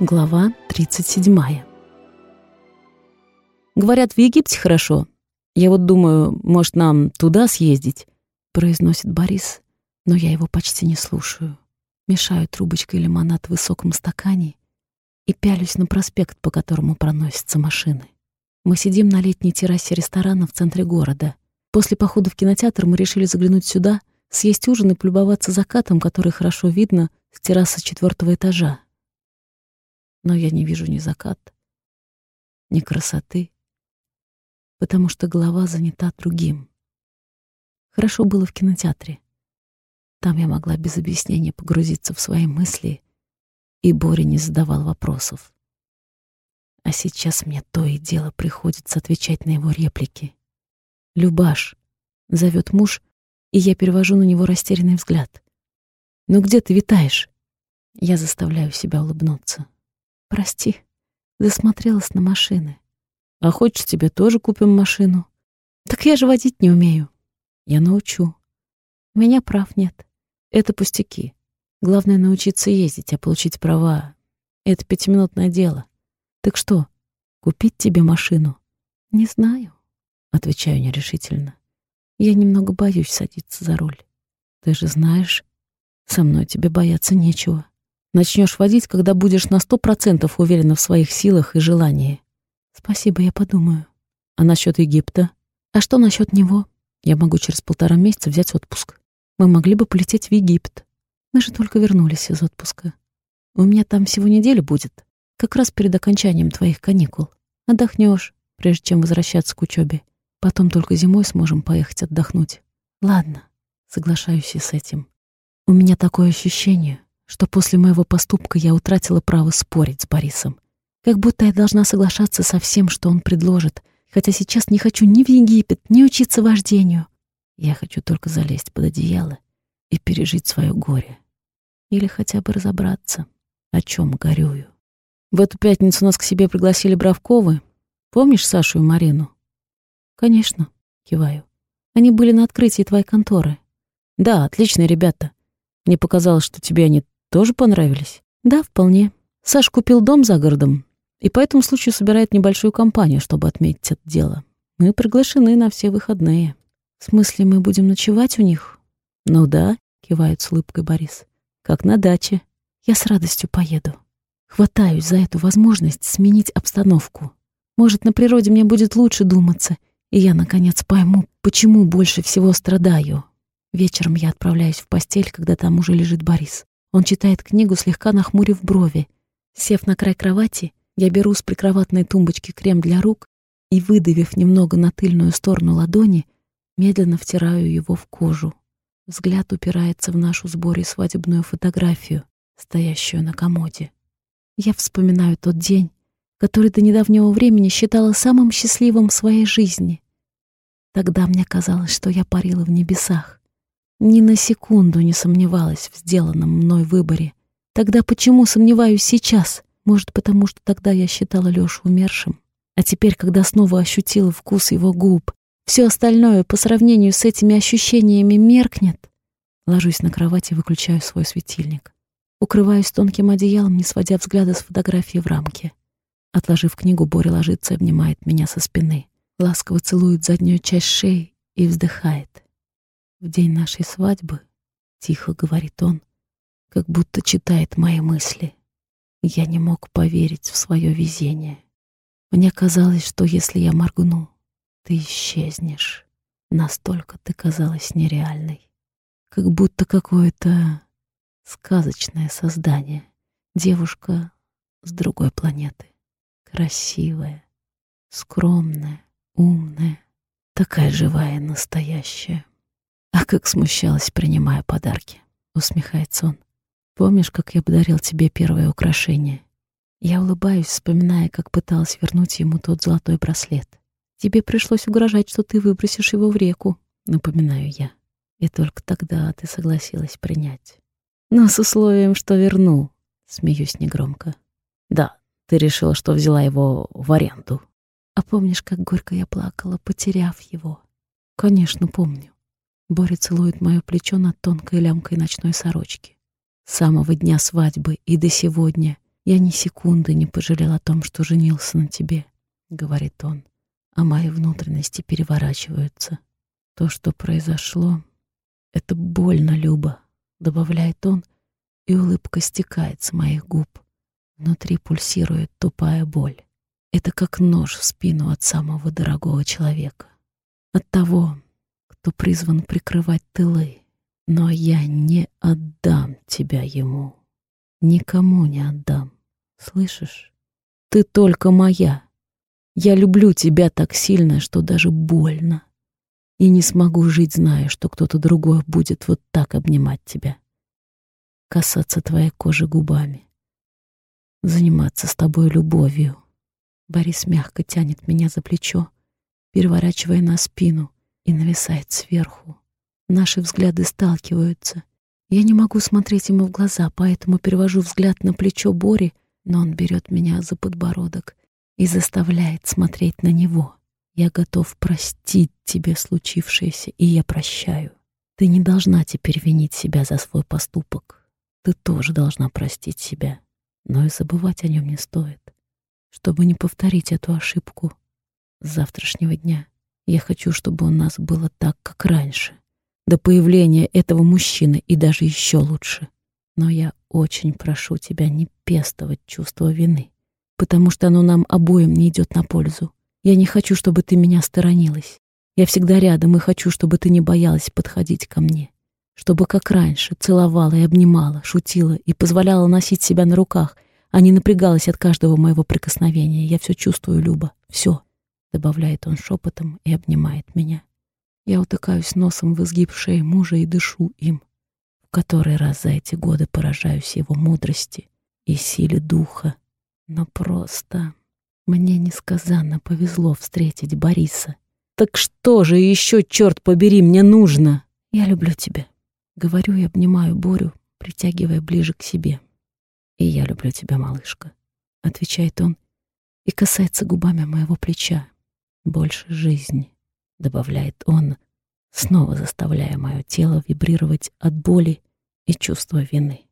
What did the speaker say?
Глава 37. «Говорят, в Египте хорошо. Я вот думаю, может, нам туда съездить?» — произносит Борис, но я его почти не слушаю. Мешаю трубочкой лимонад в высоком стакане и пялюсь на проспект, по которому проносятся машины. Мы сидим на летней террасе ресторана в центре города. После похода в кинотеатр мы решили заглянуть сюда, съесть ужин и полюбоваться закатом, который хорошо видно с террасы четвертого этажа но я не вижу ни закат, ни красоты, потому что голова занята другим. Хорошо было в кинотеатре. Там я могла без объяснения погрузиться в свои мысли, и Боря не задавал вопросов. А сейчас мне то и дело приходится отвечать на его реплики. «Любаш», — зовет муж, и я перевожу на него растерянный взгляд. «Ну где ты витаешь?» Я заставляю себя улыбнуться. Прости, засмотрелась на машины. А хочешь, тебе тоже купим машину? Так я же водить не умею. Я научу. У меня прав нет. Это пустяки. Главное научиться ездить, а получить права — это пятиминутное дело. Так что, купить тебе машину? Не знаю, — отвечаю нерешительно. Я немного боюсь садиться за руль. Ты же знаешь, со мной тебе бояться нечего. Начнешь водить, когда будешь на сто процентов уверена в своих силах и желании. Спасибо, я подумаю. А насчет Египта? А что насчет него? Я могу через полтора месяца взять отпуск. Мы могли бы полететь в Египет. Мы же только вернулись из отпуска. У меня там всего неделя будет, как раз перед окончанием твоих каникул. Отдохнешь, прежде чем возвращаться к учебе. Потом только зимой сможем поехать отдохнуть. Ладно, соглашаюсь и с этим. У меня такое ощущение, что после моего поступка я утратила право спорить с Борисом. Как будто я должна соглашаться со всем, что он предложит, хотя сейчас не хочу ни в Египет, ни учиться вождению. Я хочу только залезть под одеяло и пережить свое горе. Или хотя бы разобраться, о чем горюю. В эту пятницу нас к себе пригласили Бравковы. Помнишь Сашу и Марину? Конечно, киваю. Они были на открытии твоей конторы. Да, отличные ребята. Мне показалось, что тебе они тоже понравились? Да, вполне. Саш купил дом за городом и по этому случаю собирает небольшую компанию, чтобы отметить это дело. Мы приглашены на все выходные. В смысле, мы будем ночевать у них? Ну да, кивает с улыбкой Борис. Как на даче. Я с радостью поеду. Хватаюсь за эту возможность сменить обстановку. Может, на природе мне будет лучше думаться, и я, наконец, пойму, почему больше всего страдаю. Вечером я отправляюсь в постель, когда там уже лежит Борис. Он читает книгу, слегка нахмурив брови. Сев на край кровати, я беру с прикроватной тумбочки крем для рук и, выдавив немного на тыльную сторону ладони, медленно втираю его в кожу. Взгляд упирается в нашу сборе свадебную фотографию, стоящую на комоде. Я вспоминаю тот день, который до недавнего времени считала самым счастливым в своей жизни. Тогда мне казалось, что я парила в небесах. Ни на секунду не сомневалась в сделанном мной выборе. Тогда почему сомневаюсь сейчас? Может, потому что тогда я считала Лёшу умершим? А теперь, когда снова ощутила вкус его губ, все остальное по сравнению с этими ощущениями меркнет. Ложусь на кровать и выключаю свой светильник. Укрываюсь тонким одеялом, не сводя взгляда с фотографии в рамке. Отложив книгу, Боря ложится и обнимает меня со спины. Ласково целует заднюю часть шеи и вздыхает. В день нашей свадьбы, тихо говорит он, как будто читает мои мысли. Я не мог поверить в свое везение. Мне казалось, что если я моргну, ты исчезнешь. Настолько ты казалась нереальной. Как будто какое-то сказочное создание. Девушка с другой планеты. Красивая, скромная, умная, такая живая настоящая. А как смущалась, принимая подарки. Усмехается он. Помнишь, как я подарил тебе первое украшение? Я улыбаюсь, вспоминая, как пыталась вернуть ему тот золотой браслет. Тебе пришлось угрожать, что ты выбросишь его в реку, напоминаю я. И только тогда ты согласилась принять. Но с условием, что верну, смеюсь негромко. Да, ты решила, что взяла его в аренду. А помнишь, как горько я плакала, потеряв его? Конечно, помню. Боря целует мое плечо над тонкой лямкой ночной сорочки. С самого дня свадьбы и до сегодня Я ни секунды не пожалел о том, что женился на тебе, — говорит он, а мои внутренности переворачиваются. То, что произошло, — это больно, Люба, — добавляет он, и улыбка стекает с моих губ. Внутри пульсирует тупая боль. Это как нож в спину от самого дорогого человека. От того, кто призван прикрывать тылы. Но я не отдам тебя ему. Никому не отдам. Слышишь? Ты только моя. Я люблю тебя так сильно, что даже больно. И не смогу жить, зная, что кто-то другой будет вот так обнимать тебя. Касаться твоей кожи губами. Заниматься с тобой любовью. Борис мягко тянет меня за плечо, переворачивая на спину и нависает сверху. Наши взгляды сталкиваются. Я не могу смотреть ему в глаза, поэтому перевожу взгляд на плечо Бори, но он берет меня за подбородок и заставляет смотреть на него. Я готов простить тебе случившееся, и я прощаю. Ты не должна теперь винить себя за свой поступок. Ты тоже должна простить себя, но и забывать о нем не стоит чтобы не повторить эту ошибку. С завтрашнего дня я хочу, чтобы у нас было так, как раньше, до появления этого мужчины и даже еще лучше. Но я очень прошу тебя не пестовать чувство вины, потому что оно нам обоим не идет на пользу. Я не хочу, чтобы ты меня сторонилась. Я всегда рядом и хочу, чтобы ты не боялась подходить ко мне. Чтобы, как раньше, целовала и обнимала, шутила и позволяла носить себя на руках — а не напрягалась от каждого моего прикосновения. Я все чувствую, Люба, все, добавляет он шепотом и обнимает меня. Я утыкаюсь носом в изгиб шеи мужа и дышу им. В который раз за эти годы поражаюсь его мудрости и силе духа. Но просто мне несказанно повезло встретить Бориса. Так что же еще, черт побери, мне нужно? Я люблю тебя. Говорю и обнимаю Борю, притягивая ближе к себе. «И я люблю тебя, малышка», — отвечает он и касается губами моего плеча. «Больше жизни», — добавляет он, снова заставляя мое тело вибрировать от боли и чувства вины.